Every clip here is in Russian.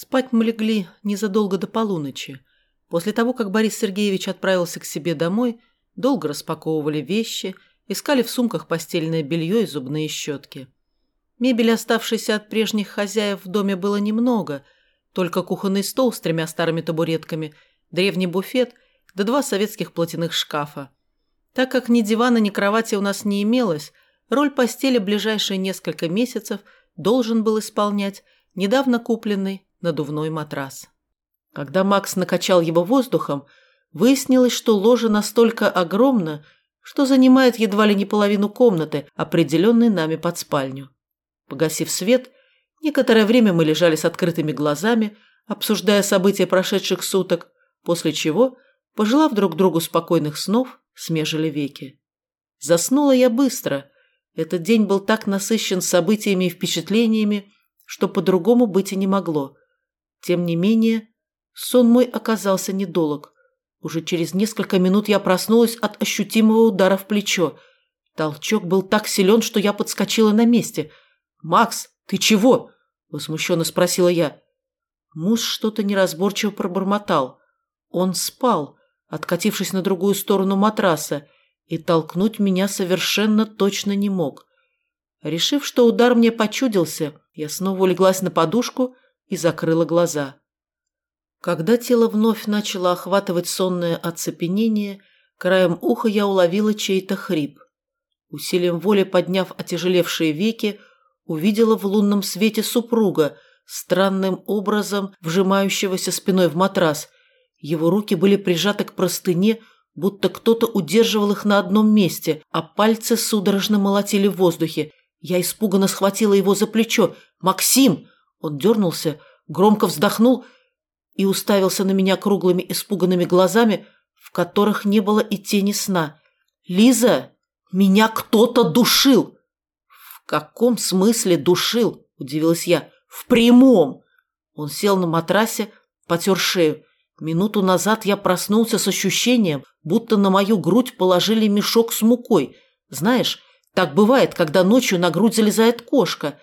Спать мы легли незадолго до полуночи. После того, как Борис Сергеевич отправился к себе домой, долго распаковывали вещи, искали в сумках постельное белье и зубные щетки. Мебели, оставшейся от прежних хозяев в доме, было немного, только кухонный стол с тремя старыми табуретками, древний буфет да два советских платяных шкафа. Так как ни дивана, ни кровати у нас не имелось, роль постели ближайшие несколько месяцев должен был исполнять недавно купленный надувной матрас. Когда Макс накачал его воздухом, выяснилось, что ложе настолько огромно, что занимает едва ли не половину комнаты, определенной нами под спальню. Погасив свет, некоторое время мы лежали с открытыми глазами, обсуждая события прошедших суток, после чего, пожелав друг другу спокойных снов, смежили веки. Заснула я быстро. Этот день был так насыщен событиями и впечатлениями, что по-другому быть и не могло. Тем не менее, сон мой оказался недолг. Уже через несколько минут я проснулась от ощутимого удара в плечо. Толчок был так силен, что я подскочила на месте. «Макс, ты чего?» – возмущенно спросила я. Муж что-то неразборчиво пробормотал. Он спал, откатившись на другую сторону матраса, и толкнуть меня совершенно точно не мог. Решив, что удар мне почудился, я снова улеглась на подушку – и закрыла глаза. Когда тело вновь начало охватывать сонное оцепенение, краем уха я уловила чей-то хрип. Усилием воли подняв отяжелевшие веки, увидела в лунном свете супруга, странным образом вжимающегося спиной в матрас. Его руки были прижаты к простыне, будто кто-то удерживал их на одном месте, а пальцы судорожно молотили в воздухе. Я испуганно схватила его за плечо. «Максим!» Он дернулся, громко вздохнул и уставился на меня круглыми испуганными глазами, в которых не было и тени сна. «Лиза, меня кто-то душил!» «В каком смысле душил?» – удивилась я. «В прямом!» Он сел на матрасе, потер шею. Минуту назад я проснулся с ощущением, будто на мою грудь положили мешок с мукой. Знаешь, так бывает, когда ночью на грудь залезает кошка.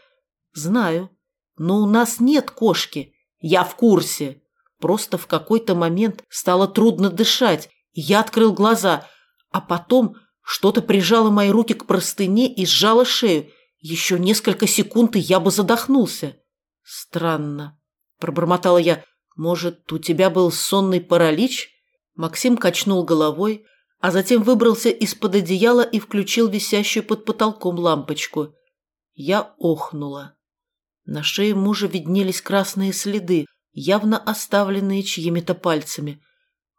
Знаю. Но у нас нет кошки. Я в курсе. Просто в какой-то момент стало трудно дышать, я открыл глаза, а потом что-то прижало мои руки к простыне и сжало шею. Еще несколько секунд, и я бы задохнулся. Странно, пробормотала я. Может, у тебя был сонный паралич? Максим качнул головой, а затем выбрался из-под одеяла и включил висящую под потолком лампочку. Я охнула. На шее мужа виднелись красные следы, явно оставленные чьими-то пальцами.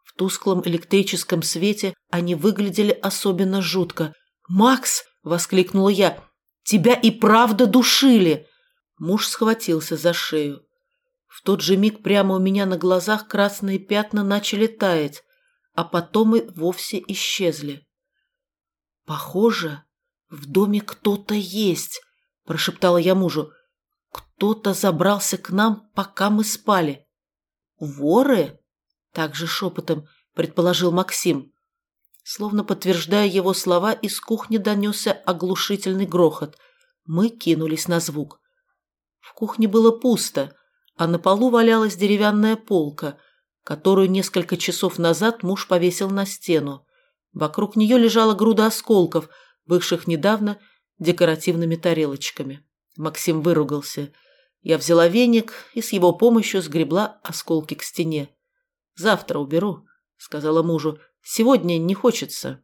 В тусклом электрическом свете они выглядели особенно жутко. «Макс!» – воскликнула я. «Тебя и правда душили!» Муж схватился за шею. В тот же миг прямо у меня на глазах красные пятна начали таять, а потом и вовсе исчезли. «Похоже, в доме кто-то есть», – прошептала я мужу. Кто-то забрался к нам, пока мы спали. Воры? Также шепотом предположил Максим. Словно подтверждая его слова, из кухни донесся оглушительный грохот. Мы кинулись на звук. В кухне было пусто, а на полу валялась деревянная полка, которую несколько часов назад муж повесил на стену. Вокруг нее лежала груда осколков, бывших недавно декоративными тарелочками. Максим выругался. Я взяла веник и с его помощью сгребла осколки к стене. «Завтра уберу», — сказала мужу. «Сегодня не хочется».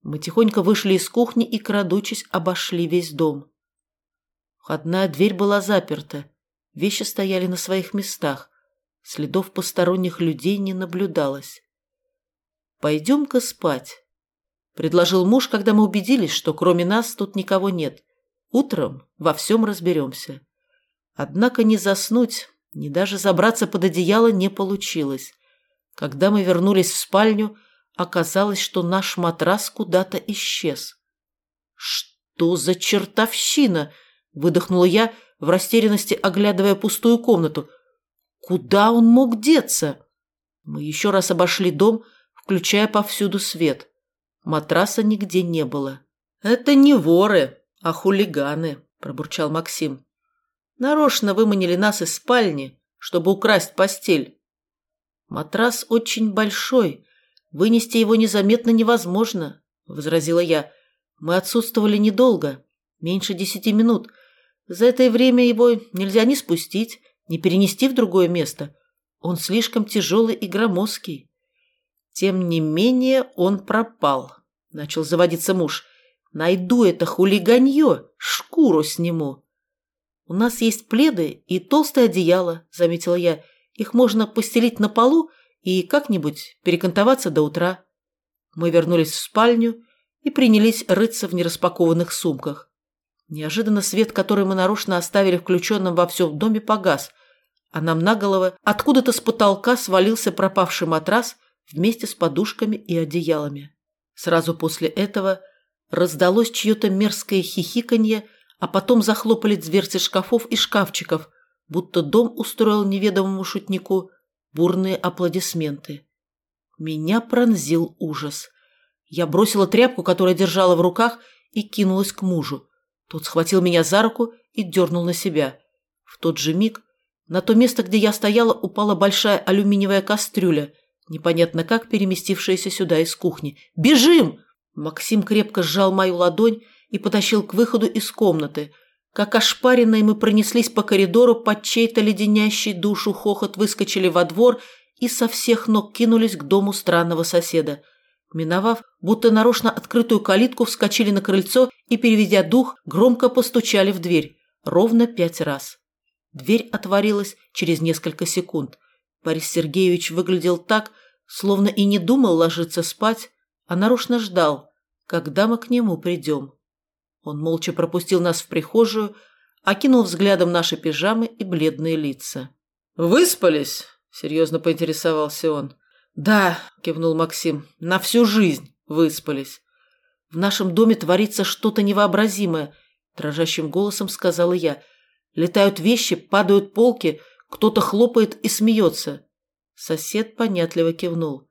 Мы тихонько вышли из кухни и, крадучись, обошли весь дом. Входная дверь была заперта. Вещи стояли на своих местах. Следов посторонних людей не наблюдалось. «Пойдем-ка спать», — предложил муж, когда мы убедились, что кроме нас тут никого нет. Утром во всем разберемся. Однако ни заснуть, ни даже забраться под одеяло не получилось. Когда мы вернулись в спальню, оказалось, что наш матрас куда-то исчез. «Что за чертовщина?» – выдохнула я, в растерянности оглядывая пустую комнату. «Куда он мог деться?» Мы еще раз обошли дом, включая повсюду свет. Матраса нигде не было. «Это не воры», «А хулиганы», – пробурчал Максим. «Нарочно выманили нас из спальни, чтобы украсть постель. Матрас очень большой, вынести его незаметно невозможно, возразила я. Мы отсутствовали недолго, меньше десяти минут. За это время его нельзя ни спустить, ни перенести в другое место. Он слишком тяжелый и громоздкий. Тем не менее он пропал, начал заводиться муж. Найду это хулиганье, шкуру сниму. У нас есть пледы и толстое одеяло, заметила я. Их можно постелить на полу и как-нибудь перекантоваться до утра. Мы вернулись в спальню и принялись рыться в нераспакованных сумках. Неожиданно свет, который мы нарочно оставили включенным во всем доме, погас, а нам на головы откуда-то с потолка свалился пропавший матрас вместе с подушками и одеялами. Сразу после этого раздалось чье-то мерзкое хихиканье, а потом захлопали дверцы шкафов и шкафчиков, будто дом устроил неведомому шутнику бурные аплодисменты. Меня пронзил ужас. Я бросила тряпку, которую держала в руках, и кинулась к мужу. Тот схватил меня за руку и дернул на себя. В тот же миг на то место, где я стояла, упала большая алюминиевая кастрюля, непонятно как переместившаяся сюда из кухни. «Бежим!» Максим крепко сжал мою ладонь и потащил к выходу из комнаты. Как ошпаренные мы пронеслись по коридору под чей-то леденящий душу хохот, выскочили во двор и со всех ног кинулись к дому странного соседа. Миновав, будто нарочно открытую калитку, вскочили на крыльцо и, переведя дух, громко постучали в дверь. Ровно пять раз. Дверь отворилась через несколько секунд. Борис Сергеевич выглядел так, словно и не думал ложиться спать, а нарочно ждал, когда мы к нему придем. Он молча пропустил нас в прихожую, окинул взглядом наши пижамы и бледные лица. «Выспались?» – серьезно поинтересовался он. «Да», – кивнул Максим, – «на всю жизнь выспались». «В нашем доме творится что-то невообразимое», – дрожащим голосом сказала я. «Летают вещи, падают полки, кто-то хлопает и смеется». Сосед понятливо кивнул.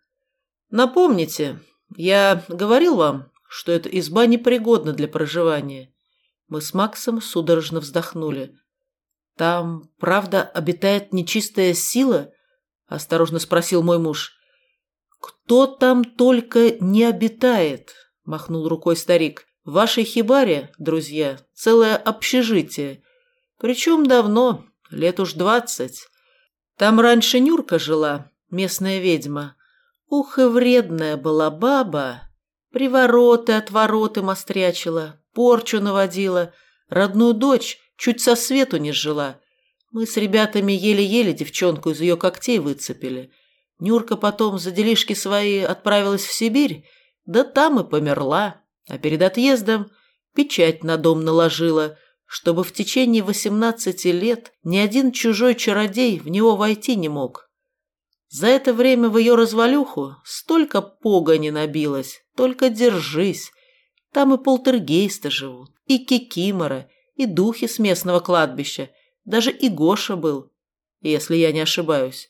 «Напомните, я говорил вам, что эта изба непригодна для проживания. Мы с Максом судорожно вздохнули. «Там, правда, обитает нечистая сила?» – осторожно спросил мой муж. «Кто там только не обитает?» – махнул рукой старик. «В вашей хибаре, друзья, целое общежитие. Причем давно, лет уж двадцать. Там раньше Нюрка жила, местная ведьма. Ух и вредная была баба!» Привороты, отвороты мострячила, порчу наводила, родную дочь чуть со свету не жила. Мы с ребятами еле-еле девчонку из ее когтей выцепили. Нюрка потом за делишки свои отправилась в Сибирь, да там и померла, а перед отъездом печать на дом наложила, чтобы в течение восемнадцати лет ни один чужой чародей в него войти не мог. За это время в ее развалюху столько погони набилось, только держись. Там и полтергейсты живут, и кикимора, и духи с местного кладбища, даже и Гоша был, если я не ошибаюсь.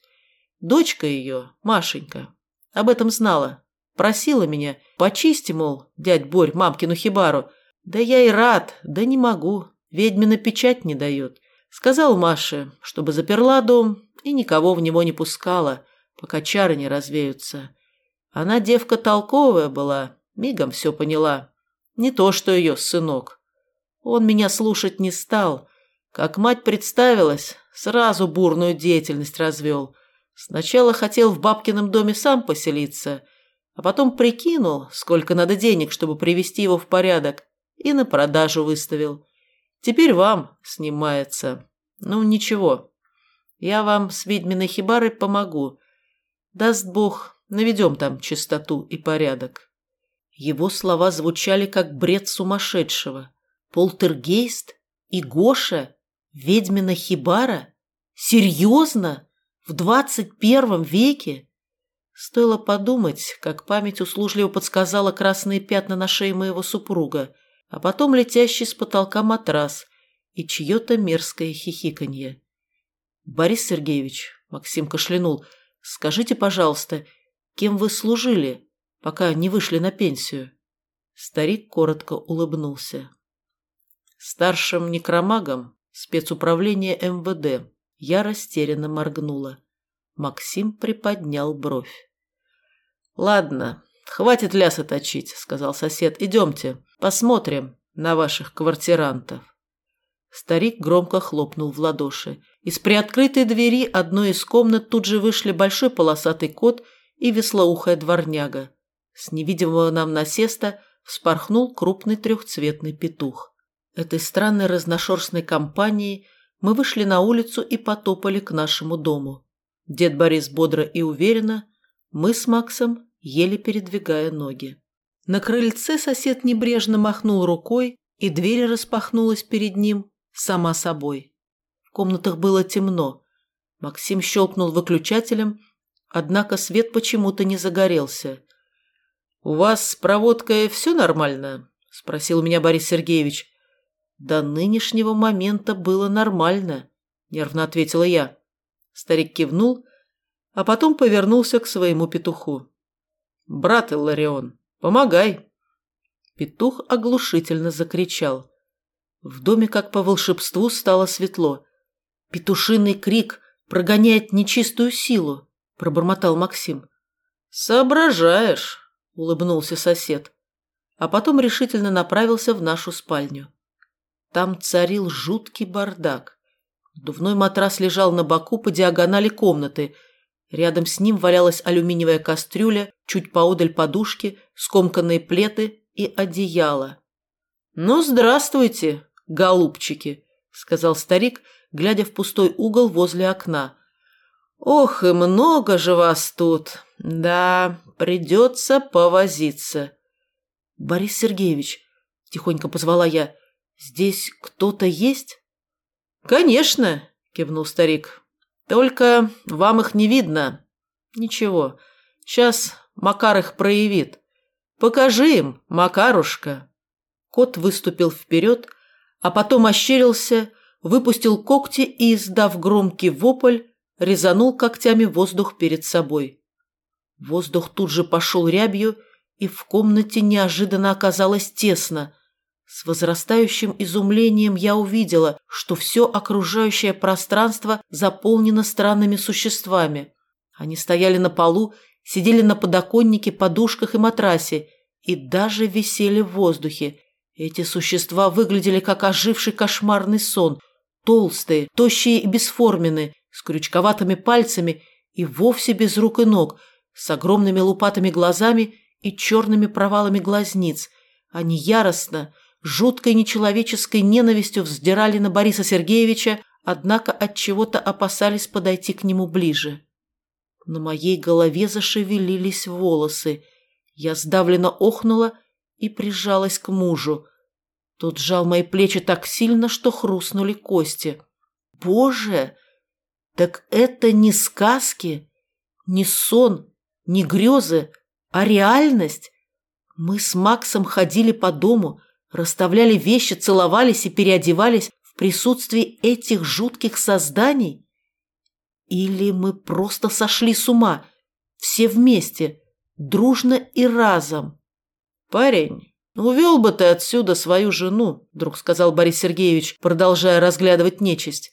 Дочка ее, Машенька, об этом знала, просила меня, почисти, мол, дядь Борь, мамкину хибару. Да я и рад, да не могу, ведьмина печать не дает. Сказал Маше, чтобы заперла дом и никого в него не пускала, пока чары не развеются. Она девка толковая была, мигом все поняла. Не то, что ее сынок. Он меня слушать не стал. Как мать представилась, сразу бурную деятельность развел. Сначала хотел в бабкином доме сам поселиться, а потом прикинул, сколько надо денег, чтобы привести его в порядок, и на продажу выставил. Теперь вам снимается. Ну, ничего. Я вам с ведьминой хибарой помогу. Даст Бог, наведем там чистоту и порядок. Его слова звучали как бред сумасшедшего. Полтергейст? И Гоша? Ведьмина хибара? Серьезно? В двадцать первом веке? Стоило подумать, как память услужливо подсказала красные пятна на шее моего супруга, а потом летящий с потолка матрас и чье-то мерзкое хихиканье. «Борис Сергеевич», — Максим кашлянул, — Скажите, пожалуйста, кем вы служили, пока не вышли на пенсию?» Старик коротко улыбнулся. «Старшим некромагом спецуправления МВД», Я растерянно моргнула. Максим приподнял бровь. «Ладно, хватит лясы точить», — сказал сосед. «Идемте, посмотрим на ваших квартирантов». Старик громко хлопнул в ладоши. Из приоткрытой двери одной из комнат тут же вышли большой полосатый кот и веслоухая дворняга. С невидимого нам насеста вспорхнул крупный трехцветный петух. Этой странной разношерстной компанией мы вышли на улицу и потопали к нашему дому. Дед Борис бодро и уверенно, мы с Максом еле передвигая ноги. На крыльце сосед небрежно махнул рукой, и дверь распахнулась перед ним сама собой. В комнатах было темно. Максим щелкнул выключателем, однако свет почему-то не загорелся. «У вас с проводкой все нормально?» – спросил меня Борис Сергеевич. «До нынешнего момента было нормально», – нервно ответила я. Старик кивнул, а потом повернулся к своему петуху. «Брат Илларион, помогай!» Петух оглушительно закричал. В доме, как по волшебству, стало светло. «Петушиный крик прогоняет нечистую силу», – пробормотал Максим. «Соображаешь», – улыбнулся сосед. А потом решительно направился в нашу спальню. Там царил жуткий бардак. Дувной матрас лежал на боку по диагонали комнаты. Рядом с ним валялась алюминиевая кастрюля, чуть поодаль подушки, скомканные плеты и одеяло. «Ну, здравствуйте, голубчики», — сказал старик, глядя в пустой угол возле окна. «Ох, и много же вас тут! Да, придется повозиться». «Борис Сергеевич», — тихонько позвала я, — «Здесь кто-то есть?» «Конечно», – кивнул старик. «Только вам их не видно. Ничего, сейчас Макар их проявит. Покажи им, Макарушка». Кот выступил вперед, а потом ощерился, выпустил когти и, издав громкий вопль, резанул когтями воздух перед собой. Воздух тут же пошел рябью, и в комнате неожиданно оказалось тесно. С возрастающим изумлением я увидела, что все окружающее пространство заполнено странными существами. Они стояли на полу, сидели на подоконнике, подушках и матрасе, и даже висели в воздухе. Эти существа выглядели как оживший кошмарный сон, толстые, тощие и бесформенные, с крючковатыми пальцами и вовсе без рук и ног, с огромными лупатыми глазами и черными провалами глазниц. Они яростно, жуткой нечеловеческой ненавистью вздирали на Бориса Сергеевича, однако от чего-то опасались подойти к нему ближе. На моей голове зашевелились волосы. Я сдавленно охнула и прижалась к мужу. Тот сжал мои плечи так сильно, что хрустнули кости. Боже! Так это не сказки, не сон, не грезы, а реальность. Мы с Максом ходили по дому, расставляли вещи, целовались и переодевались в присутствии этих жутких созданий? Или мы просто сошли с ума, все вместе, дружно и разом? «Парень, увел бы ты отсюда свою жену», – вдруг сказал Борис Сергеевич, продолжая разглядывать нечисть.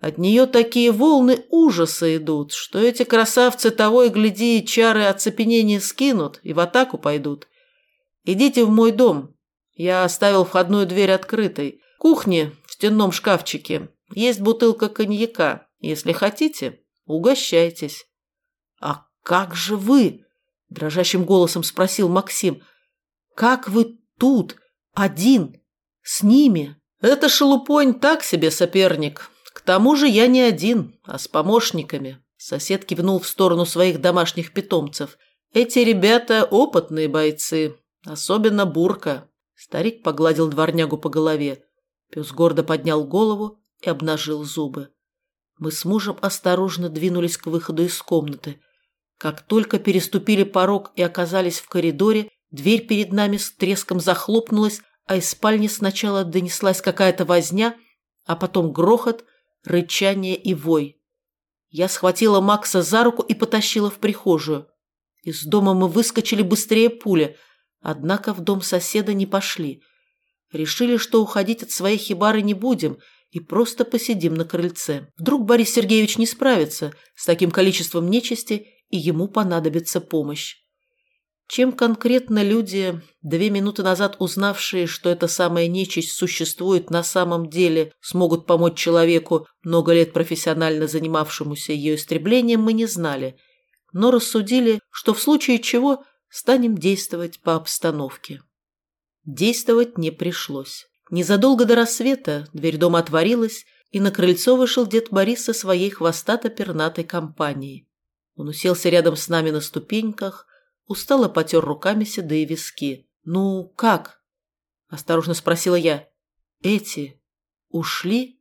От нее такие волны ужаса идут, что эти красавцы того и гляди чары оцепенения скинут и в атаку пойдут. Идите в мой дом, я оставил входную дверь открытой. В кухне, в стенном шкафчике, есть бутылка коньяка. Если хотите, угощайтесь. «А как же вы?» – дрожащим голосом спросил Максим. «Как вы тут, один, с ними?» «Это шелупонь так себе соперник. К тому же я не один, а с помощниками». Сосед кивнул в сторону своих домашних питомцев. «Эти ребята опытные бойцы, особенно Бурка. Старик погладил дворнягу по голове. Пес гордо поднял голову и обнажил зубы. Мы с мужем осторожно двинулись к выходу из комнаты. Как только переступили порог и оказались в коридоре, дверь перед нами с треском захлопнулась, а из спальни сначала донеслась какая-то возня, а потом грохот, рычание и вой. Я схватила Макса за руку и потащила в прихожую. Из дома мы выскочили быстрее пули – Однако в дом соседа не пошли. Решили, что уходить от своей хибары не будем, и просто посидим на крыльце. Вдруг Борис Сергеевич не справится с таким количеством нечисти, и ему понадобится помощь. Чем конкретно люди, две минуты назад узнавшие, что эта самая нечисть существует на самом деле, смогут помочь человеку, много лет профессионально занимавшемуся ее истреблением, мы не знали, но рассудили, что в случае чего станем действовать по обстановке. Действовать не пришлось. Незадолго до рассвета дверь дома отворилась, и на крыльцо вышел дед Борис со своей хвостато-пернатой компанией. Он уселся рядом с нами на ступеньках, устало потер руками седые виски. «Ну, как?» – осторожно спросила я. «Эти ушли?»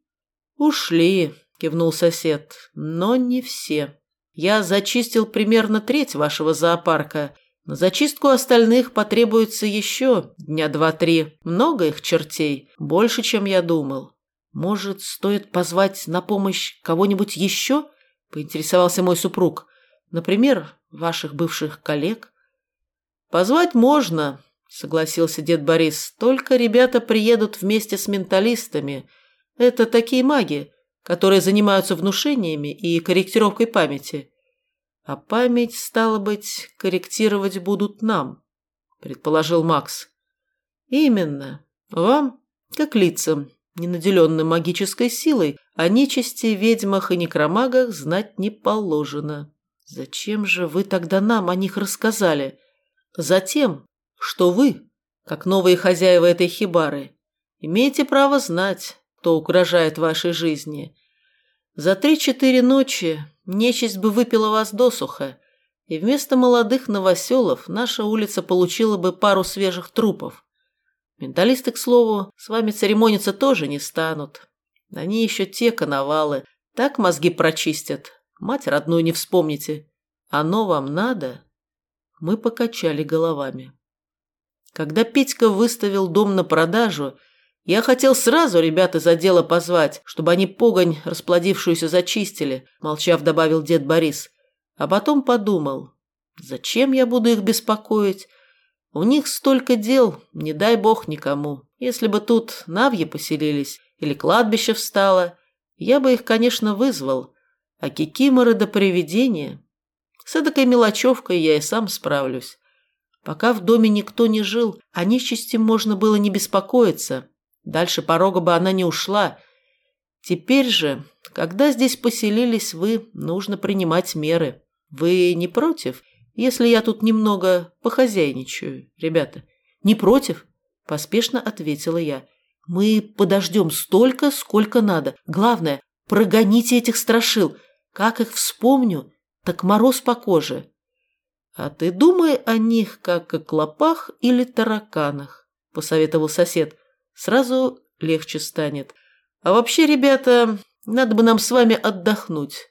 «Ушли», – кивнул сосед, – «но не все. Я зачистил примерно треть вашего зоопарка. На зачистку остальных потребуется еще дня два-три. Много их чертей, больше, чем я думал. Может, стоит позвать на помощь кого-нибудь еще?» – поинтересовался мой супруг. «Например, ваших бывших коллег?» «Позвать можно», — согласился дед Борис. «Только ребята приедут вместе с менталистами. Это такие маги, которые занимаются внушениями и корректировкой памяти. А память, стало быть, корректировать будут нам», — предположил Макс. «Именно. Вам, как лицам, не наделенным магической силой, о нечисти, ведьмах и некромагах знать не положено. Зачем же вы тогда нам о них рассказали?» Затем, что вы, как новые хозяева этой хибары, имеете право знать, кто угрожает вашей жизни. За три-четыре ночи нечисть бы выпила вас досуха, и вместо молодых новоселов наша улица получила бы пару свежих трупов. Менталисты, к слову, с вами церемониться тоже не станут. Они еще те коновалы, так мозги прочистят, мать родную не вспомните. Оно вам надо? Мы покачали головами. Когда Петька выставил дом на продажу, я хотел сразу ребята за дело позвать, чтобы они погонь расплодившуюся зачистили, молчав добавил дед Борис. А потом подумал, зачем я буду их беспокоить? У них столько дел, не дай бог никому. Если бы тут навьи поселились или кладбище встало, я бы их, конечно, вызвал. А кикиморы до привидения с эдакой мелочевкой я и сам справлюсь. Пока в доме никто не жил, о нечисти можно было не беспокоиться. Дальше порога бы она не ушла. Теперь же, когда здесь поселились вы, нужно принимать меры. Вы не против, если я тут немного похозяйничаю, ребята? Не против? Поспешно ответила я. Мы подождем столько, сколько надо. Главное, прогоните этих страшил. Как их вспомню, так мороз по коже. А ты думай о них, как о клопах или тараканах, посоветовал сосед. Сразу легче станет. А вообще, ребята, надо бы нам с вами отдохнуть.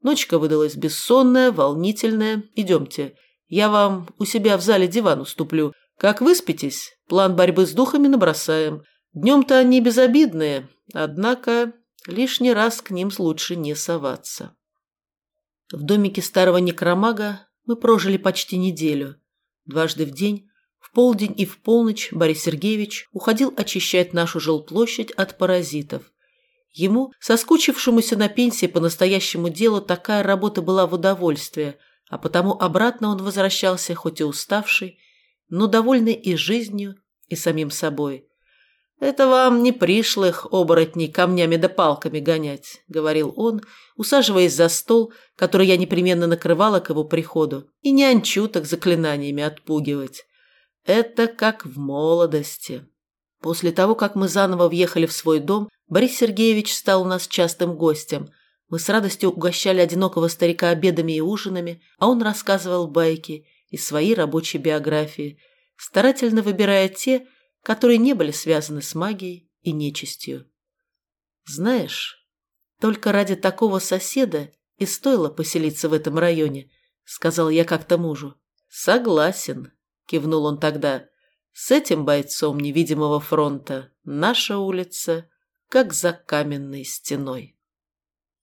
Ночка выдалась бессонная, волнительная. Идемте. Я вам у себя в зале диван уступлю. Как выспитесь, план борьбы с духами набросаем. Днем-то они безобидные, однако лишний раз к ним лучше не соваться. В домике старого некромага мы прожили почти неделю. Дважды в день, в полдень и в полночь Борис Сергеевич уходил очищать нашу жилплощадь от паразитов. Ему, соскучившемуся на пенсии по настоящему делу, такая работа была в удовольствие, а потому обратно он возвращался хоть и уставший, но довольный и жизнью, и самим собой – «Это вам не пришлых оборотней камнями да палками гонять», — говорил он, усаживаясь за стол, который я непременно накрывала к его приходу, и не анчуток заклинаниями отпугивать. «Это как в молодости». После того, как мы заново въехали в свой дом, Борис Сергеевич стал у нас частым гостем. Мы с радостью угощали одинокого старика обедами и ужинами, а он рассказывал байки из своей рабочей биографии, старательно выбирая те, которые не были связаны с магией и нечистью. «Знаешь, только ради такого соседа и стоило поселиться в этом районе», — сказал я как-то мужу. «Согласен», — кивнул он тогда. «С этим бойцом невидимого фронта наша улица как за каменной стеной».